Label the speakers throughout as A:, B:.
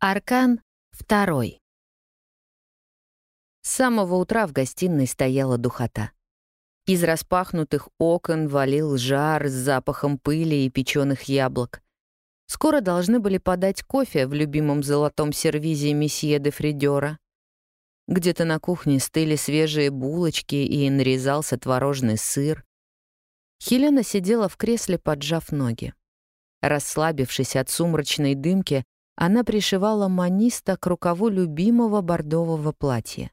A: Аркан второй. С самого утра в гостиной стояла духота. Из распахнутых окон валил жар с запахом пыли и печеных яблок. Скоро должны были подать кофе в любимом золотом сервизе месье де Фридера. Где-то на кухне стыли свежие булочки и нарезался творожный сыр. Хелена сидела в кресле, поджав ноги. Расслабившись от сумрачной дымки, она пришивала маниста к рукаву любимого бордового платья.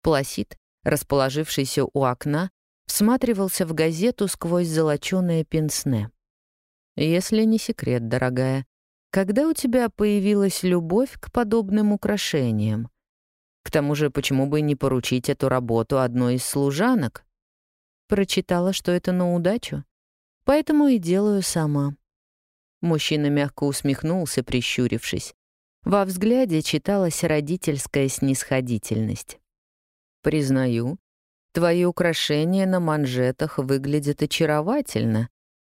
A: Пласид, расположившийся у окна, всматривался в газету сквозь золочёное пенсне. «Если не секрет, дорогая, когда у тебя появилась любовь к подобным украшениям? К тому же, почему бы не поручить эту работу одной из служанок?» Прочитала, что это на удачу, поэтому и делаю сама. Мужчина мягко усмехнулся, прищурившись. Во взгляде читалась родительская снисходительность. «Признаю, твои украшения на манжетах выглядят очаровательно,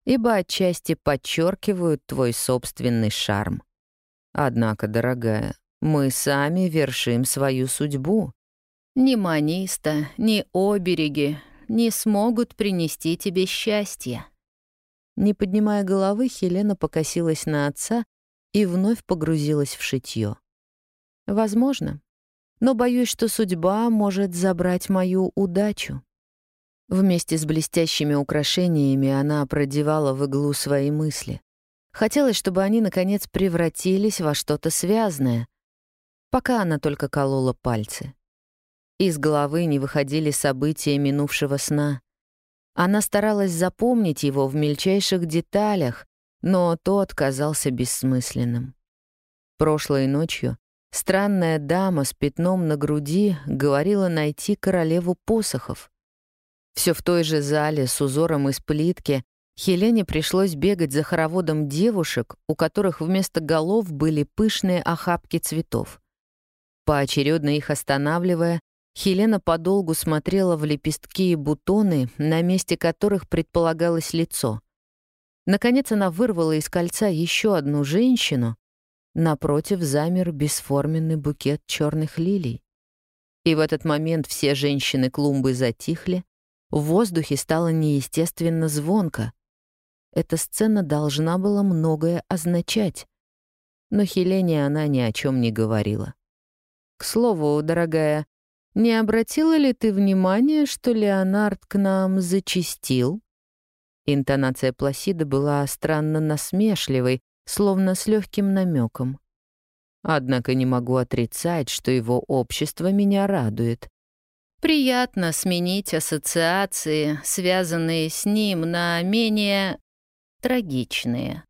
A: ибо отчасти подчеркивают твой собственный шарм. Однако, дорогая, мы сами вершим свою судьбу. Ни маниста, ни обереги не смогут принести тебе счастье. Не поднимая головы, Хелена покосилась на отца и вновь погрузилась в шитьё. Возможно. Но боюсь, что судьба может забрать мою удачу. Вместе с блестящими украшениями она продевала в иглу свои мысли. Хотелось, чтобы они, наконец, превратились во что-то связанное. Пока она только колола пальцы. Из головы не выходили события минувшего сна. Она старалась запомнить его в мельчайших деталях, но тот казался бессмысленным. Прошлой ночью странная дама с пятном на груди говорила найти королеву посохов. Все в той же зале с узором из плитки Хелене пришлось бегать за хороводом девушек, у которых вместо голов были пышные охапки цветов. Поочередно их останавливая, Хелена подолгу смотрела в лепестки и бутоны, на месте которых предполагалось лицо. Наконец она вырвала из кольца еще одну женщину. Напротив замер бесформенный букет черных лилий. И в этот момент все женщины клумбы затихли, в воздухе стало неестественно звонко. Эта сцена должна была многое означать. Но Хелене она ни о чем не говорила. «К слову, дорогая, не обратила ли ты внимания, что Леонард к нам зачистил? Интонация Пласида была странно насмешливой, словно с легким намеком. Однако не могу отрицать, что его общество меня радует. Приятно сменить ассоциации, связанные с ним, на менее трагичные.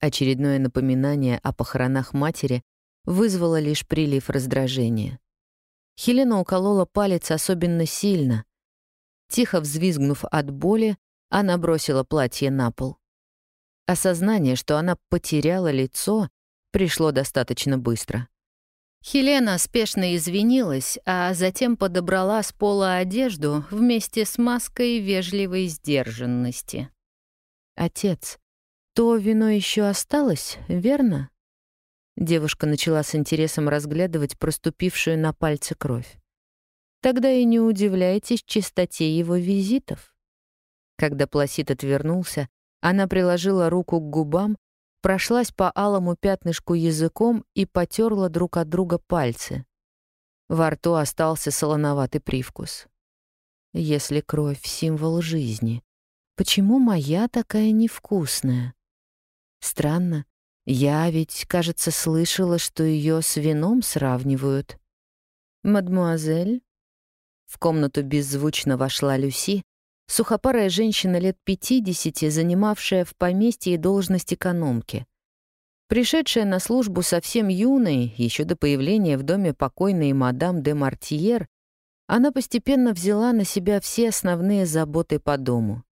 A: Очередное напоминание о похоронах матери вызвало лишь прилив раздражения. Хелена уколола палец особенно сильно. Тихо взвизгнув от боли, она бросила платье на пол. Осознание, что она потеряла лицо, пришло достаточно быстро. Хелена спешно извинилась, а затем подобрала с пола одежду вместе с маской вежливой сдержанности. «Отец, то вино еще осталось, верно?» Девушка начала с интересом разглядывать проступившую на пальце кровь. Тогда и не удивляйтесь чистоте его визитов. Когда Пласид отвернулся, она приложила руку к губам, прошлась по алому пятнышку языком и потерла друг от друга пальцы. Во рту остался солоноватый привкус. Если кровь — символ жизни, почему моя такая невкусная? Странно, я ведь, кажется, слышала, что ее с вином сравнивают. «Мадмуазель?» В комнату беззвучно вошла Люси, сухопарая женщина лет пятидесяти, занимавшая в поместье должность экономки. Пришедшая на службу совсем юной, еще до появления в доме покойной мадам де Мартьер, она постепенно взяла на себя все основные заботы по дому.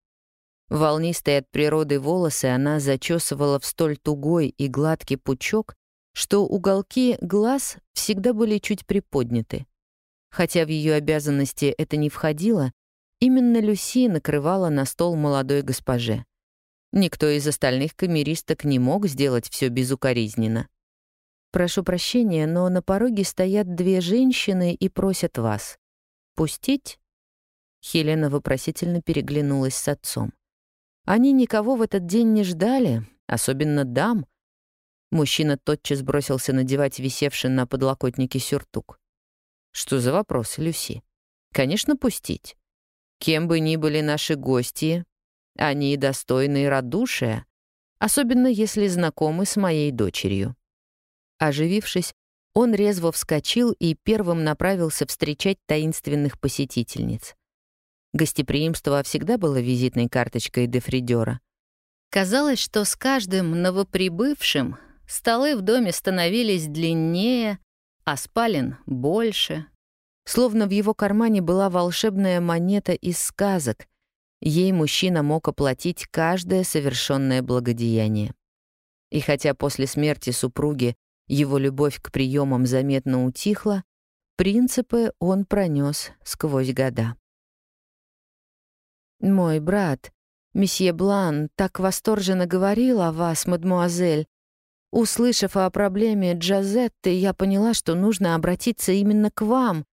A: Волнистые от природы волосы она зачесывала в столь тугой и гладкий пучок, что уголки глаз всегда были чуть приподняты. Хотя в ее обязанности это не входило, именно Люси накрывала на стол молодой госпоже. Никто из остальных камеристок не мог сделать все безукоризненно. «Прошу прощения, но на пороге стоят две женщины и просят вас. Пустить?» Хелена вопросительно переглянулась с отцом. Они никого в этот день не ждали, особенно дам. Мужчина тотчас бросился надевать висевший на подлокотнике сюртук. «Что за вопрос, Люси?» «Конечно, пустить. Кем бы ни были наши гости, они достойны радушия, особенно если знакомы с моей дочерью». Оживившись, он резво вскочил и первым направился встречать таинственных посетительниц. Гостеприимство всегда было визитной карточкой Дефридера. Казалось, что с каждым новоприбывшим столы в доме становились длиннее, а спален — больше. Словно в его кармане была волшебная монета из сказок. Ей мужчина мог оплатить каждое совершенное благодеяние. И хотя после смерти супруги его любовь к приемам заметно утихла, принципы он пронес сквозь года. «Мой брат, месье Блан, так восторженно говорил о вас, мадмуазель. Услышав о проблеме Джазетты, я поняла, что нужно обратиться именно к вам».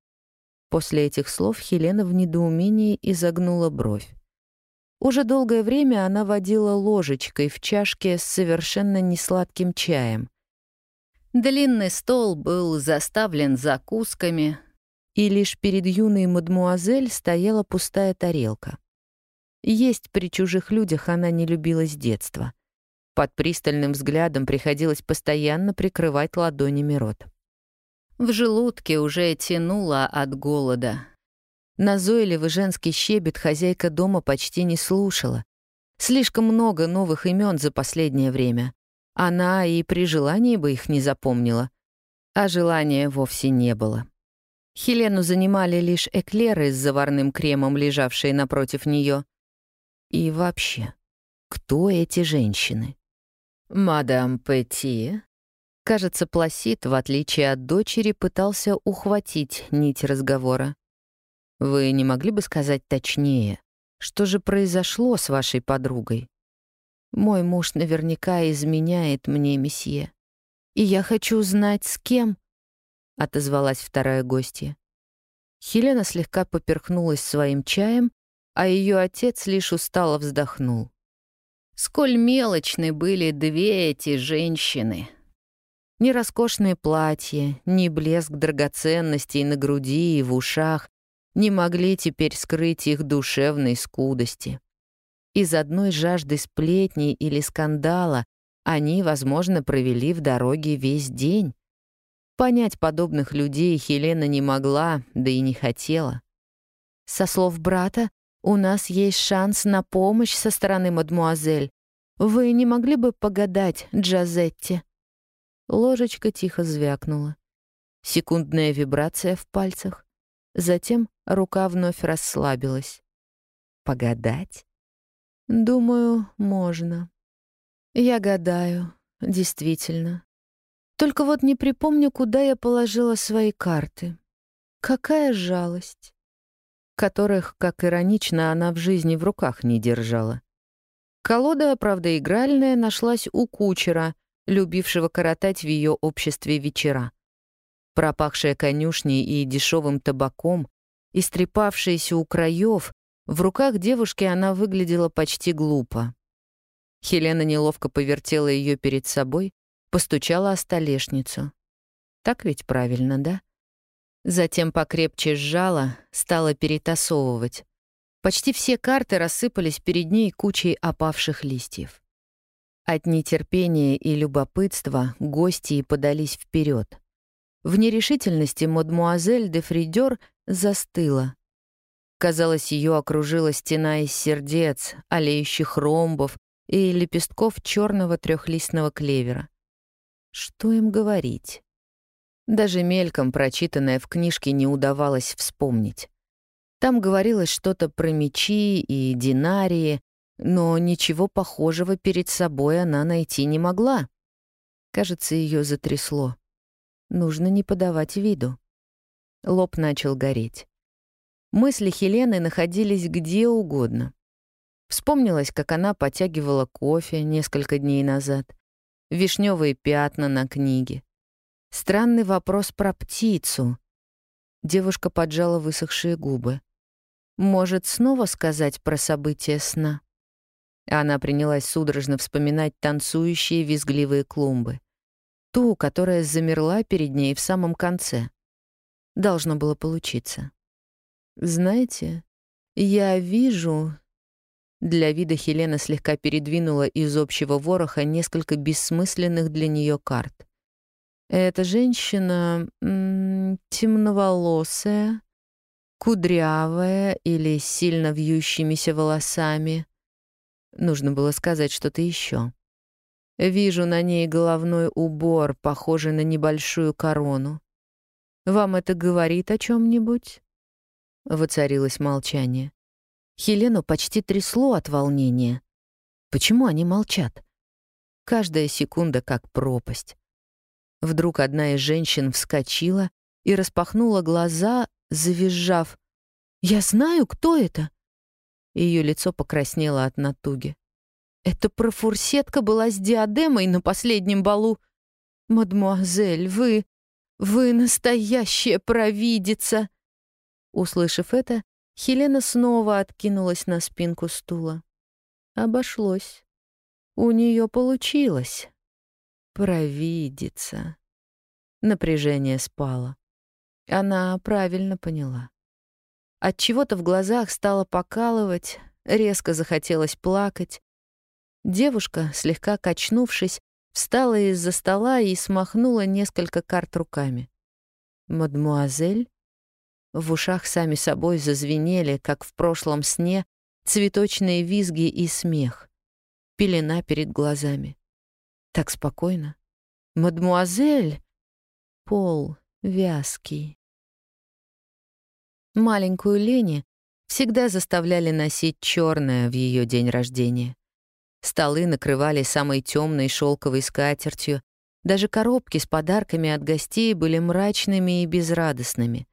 A: После этих слов Хелена в недоумении изогнула бровь. Уже долгое время она водила ложечкой в чашке с совершенно несладким чаем. Длинный стол был заставлен закусками, и лишь перед юной мадмуазель стояла пустая тарелка. Есть при чужих людях она не любила с детства. Под пристальным взглядом приходилось постоянно прикрывать ладонями рот. В желудке уже тянуло от голода. Назойливый женский щебет хозяйка дома почти не слушала. Слишком много новых имен за последнее время. Она и при желании бы их не запомнила. А желания вовсе не было. Хелену занимали лишь эклеры с заварным кремом, лежавшие напротив нее. И вообще, кто эти женщины? Мадам Петти. Кажется, Пласид, в отличие от дочери, пытался ухватить нить разговора. Вы не могли бы сказать точнее, что же произошло с вашей подругой? Мой муж наверняка изменяет мне, месье. И я хочу знать, с кем, — отозвалась вторая гостья. Хелена слегка поперхнулась своим чаем, а ее отец лишь устало вздохнул. Сколь мелочны были две эти женщины. Ни роскошные платья, ни блеск драгоценностей на груди и в ушах не могли теперь скрыть их душевной скудости. Из одной жажды сплетней или скандала они, возможно, провели в дороге весь день. Понять подобных людей Хелена не могла, да и не хотела. Со слов брата, у нас есть шанс на помощь со стороны мадмуазель. Вы не могли бы погадать, Джазетти?» Ложечка тихо звякнула. Секундная вибрация в пальцах. Затем рука вновь расслабилась. «Погадать?» Думаю, можно. Я гадаю, действительно. Только вот не припомню, куда я положила свои карты. Какая жалость. Которых, как иронично, она в жизни в руках не держала. Колода, правда, игральная, нашлась у кучера, любившего коротать в ее обществе вечера. Пропахшая конюшней и дешевым табаком, истрепавшаяся у краев, в руках девушки она выглядела почти глупо. Хелена неловко повертела ее перед собой, постучала о столешницу. Так ведь правильно, да? Затем покрепче сжала, стала перетасовывать. Почти все карты рассыпались перед ней кучей опавших листьев. От нетерпения и любопытства гости подались вперед. В нерешительности мадмуазель де Фридер застыла, Казалось, ее окружила стена из сердец, олеющих ромбов и лепестков черного трехлистного клевера. Что им говорить? Даже мельком прочитанное в книжке не удавалось вспомнить. Там говорилось что-то про мечи и динарии, но ничего похожего перед собой она найти не могла. Кажется, ее затрясло. Нужно не подавать виду. Лоб начал гореть. Мысли Хелены находились где угодно. Вспомнилось, как она потягивала кофе несколько дней назад, вишневые пятна на книге. Странный вопрос про птицу. Девушка поджала высохшие губы. Может, снова сказать про события сна? Она принялась судорожно вспоминать танцующие визгливые клумбы. Ту, которая замерла перед ней в самом конце. Должно было получиться. «Знаете, я вижу...» Для вида Хелена слегка передвинула из общего вороха несколько бессмысленных для нее карт. Эта женщина темноволосая, кудрявая или сильно вьющимися волосами. Нужно было сказать что-то еще. Вижу на ней головной убор, похожий на небольшую корону. Вам это говорит о чем нибудь Воцарилось молчание. Хелену почти трясло от волнения. Почему они молчат? Каждая секунда как пропасть. Вдруг одна из женщин вскочила и распахнула глаза, завизжав. «Я знаю, кто это!» Ее лицо покраснело от натуги. «Это профурсетка была с диадемой на последнем балу. Мадмуазель, вы... вы настоящая провидица!» Услышав это, Хелена снова откинулась на спинку стула. Обошлось. У нее получилось. Провидица. Напряжение спало. Она правильно поняла. От чего-то в глазах стало покалывать, резко захотелось плакать. Девушка, слегка качнувшись, встала из-за стола и смахнула несколько карт руками. «Мадмуазель?» В ушах сами собой зазвенели, как в прошлом сне, цветочные визги и смех. Пелена перед глазами. Так спокойно. «Мадмуазель!» Пол вязкий. Маленькую Лени всегда заставляли носить черное в ее день рождения. Столы накрывали самой темной шелковой скатертью, даже коробки с подарками от гостей были мрачными и безрадостными.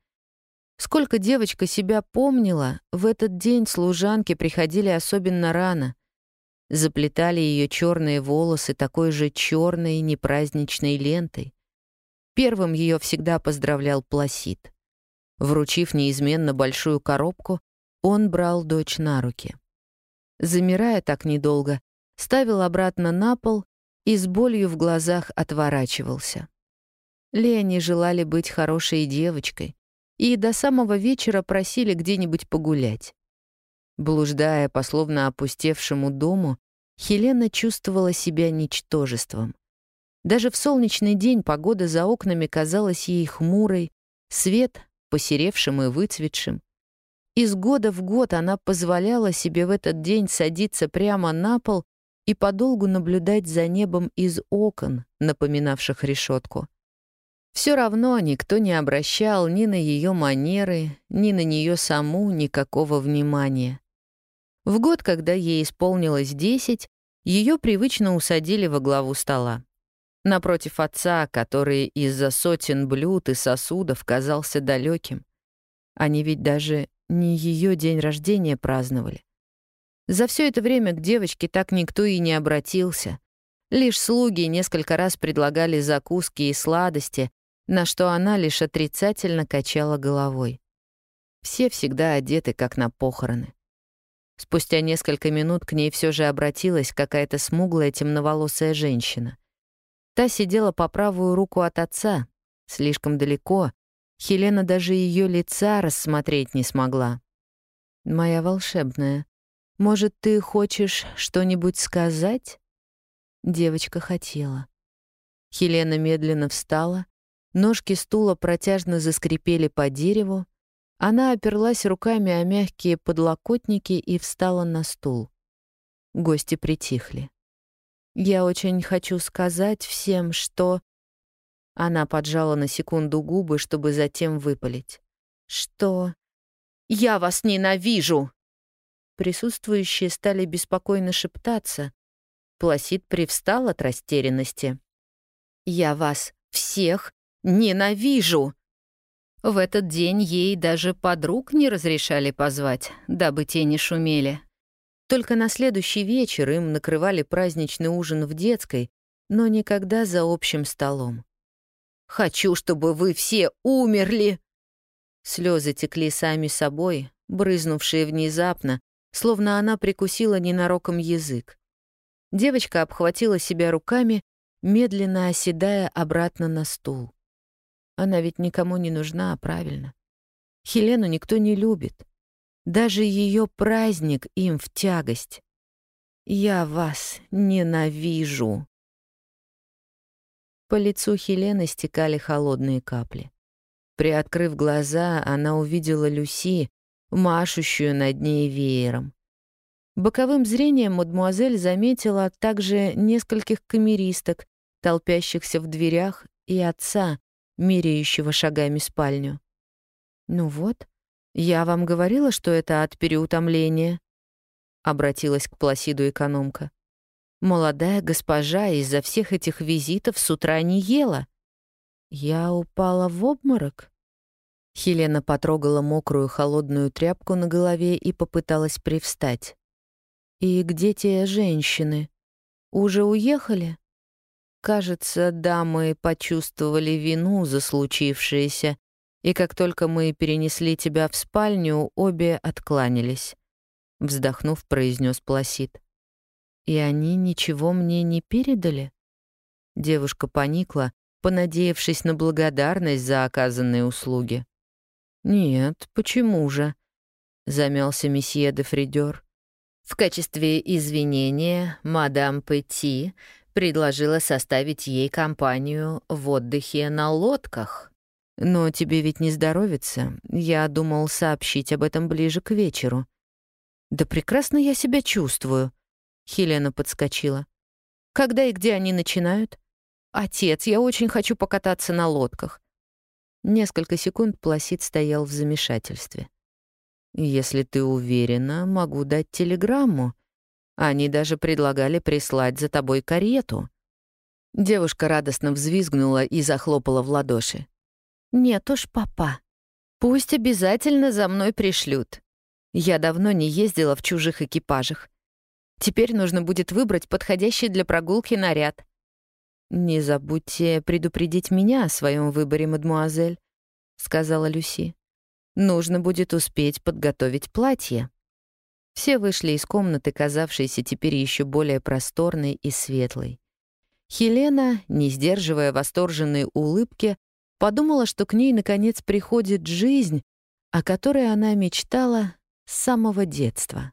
A: Сколько девочка себя помнила, в этот день служанки приходили особенно рано заплетали ее черные волосы такой же черной непраздничной лентой. Первым ее всегда поздравлял Пласид. Вручив неизменно большую коробку, он брал дочь на руки. Замирая так недолго, ставил обратно на пол и с болью в глазах отворачивался. Лени желали быть хорошей девочкой и до самого вечера просили где-нибудь погулять. Блуждая по словно опустевшему дому, Хелена чувствовала себя ничтожеством. Даже в солнечный день погода за окнами казалась ей хмурой, свет — посеревшим и выцветшим. Из года в год она позволяла себе в этот день садиться прямо на пол и подолгу наблюдать за небом из окон, напоминавших решетку. Все равно никто не обращал ни на ее манеры, ни на нее саму никакого внимания. В год, когда ей исполнилось десять, ее привычно усадили во главу стола. Напротив отца, который из-за сотен блюд и сосудов казался далеким. Они ведь даже не ее день рождения праздновали. За все это время к девочке так никто и не обратился. Лишь слуги несколько раз предлагали закуски и сладости, на что она лишь отрицательно качала головой. Все всегда одеты, как на похороны. Спустя несколько минут к ней все же обратилась какая-то смуглая темноволосая женщина. Та сидела по правую руку от отца, слишком далеко. Хелена даже ее лица рассмотреть не смогла. «Моя волшебная, может, ты хочешь что-нибудь сказать?» Девочка хотела. Хелена медленно встала, ножки стула протяжно заскрипели по дереву, она оперлась руками о мягкие подлокотники и встала на стул. Гости притихли. «Я очень хочу сказать всем, что...» Она поджала на секунду губы, чтобы затем выпалить. «Что...» «Я вас ненавижу!» Присутствующие стали беспокойно шептаться. Пласид привстал от растерянности. «Я вас всех ненавижу!» В этот день ей даже подруг не разрешали позвать, дабы те не шумели. Только на следующий вечер им накрывали праздничный ужин в детской, но никогда за общим столом. Хочу, чтобы вы все умерли!» Слезы текли сами собой, брызнувшие внезапно, словно она прикусила ненароком язык. Девочка обхватила себя руками, медленно оседая обратно на стул. Она ведь никому не нужна, правильно? Хелену никто не любит. Даже ее праздник им в тягость. Я вас ненавижу. По лицу Хелены стекали холодные капли. Приоткрыв глаза, она увидела Люси, машущую над ней веером. Боковым зрением мадмуазель заметила также нескольких камеристок, толпящихся в дверях, и отца, меряющего шагами спальню. «Ну вот, я вам говорила, что это от переутомления», — обратилась к Пласиду экономка. «Молодая госпожа из-за всех этих визитов с утра не ела. Я упала в обморок?» Хелена потрогала мокрую холодную тряпку на голове и попыталась привстать. «И где те женщины? Уже уехали?» Кажется, дамы почувствовали вину за случившееся, и как только мы перенесли тебя в спальню, обе откланялись. Вздохнув, произнес Пласид. «И они ничего мне не передали?» Девушка поникла, понадеявшись на благодарность за оказанные услуги. «Нет, почему же?» — замялся месье де Фридер. В качестве извинения мадам Петти предложила составить ей компанию в отдыхе на лодках. Но тебе ведь не здоровится. Я думал сообщить об этом ближе к вечеру. Да прекрасно я себя чувствую. Хелена подскочила. Когда и где они начинают? Отец, я очень хочу покататься на лодках. Несколько секунд Пласид стоял в замешательстве. «Если ты уверена, могу дать телеграмму», они даже предлагали прислать за тобой карету». Девушка радостно взвизгнула и захлопала в ладоши. «Нет уж, папа. Пусть обязательно за мной пришлют. Я давно не ездила в чужих экипажах. Теперь нужно будет выбрать подходящий для прогулки наряд. «Не забудьте предупредить меня о своем выборе, мадмуазель», — сказала Люси. «Нужно будет успеть подготовить платье». Все вышли из комнаты, казавшейся теперь еще более просторной и светлой. Хелена, не сдерживая восторженной улыбки, подумала, что к ней наконец приходит жизнь, о которой она мечтала с самого детства.